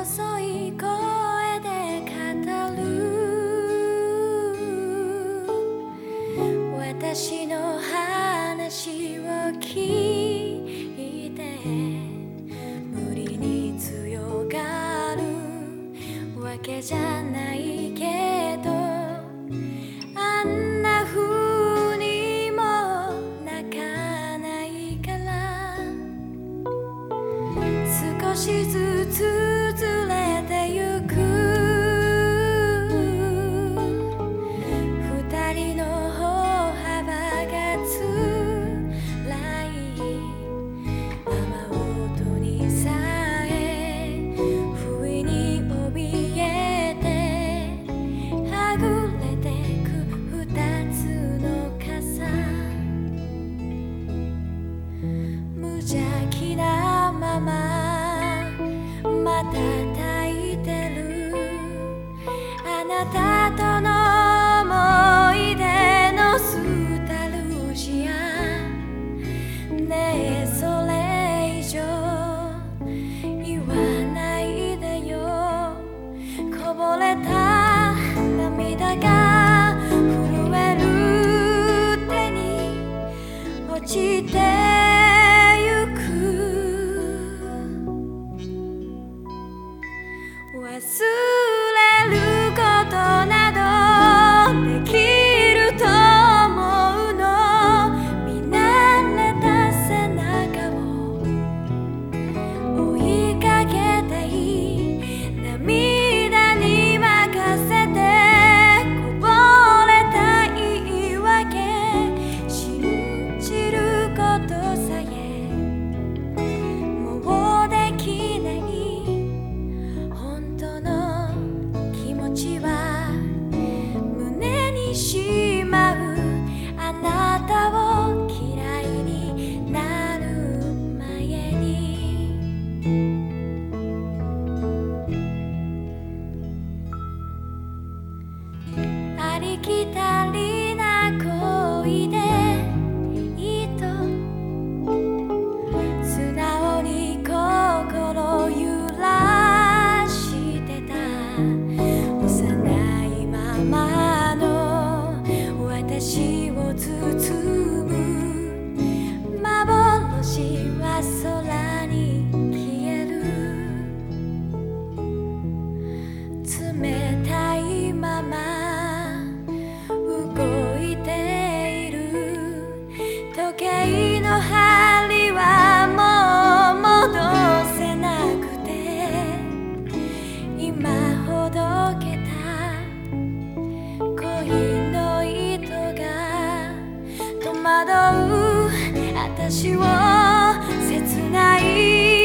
細い声で語る私の話を聞いて無理に強がるわけじゃないけどあんな風にも泣かないから少しずつこぼれた涙が震える手に落ちて惑う。私を切ない。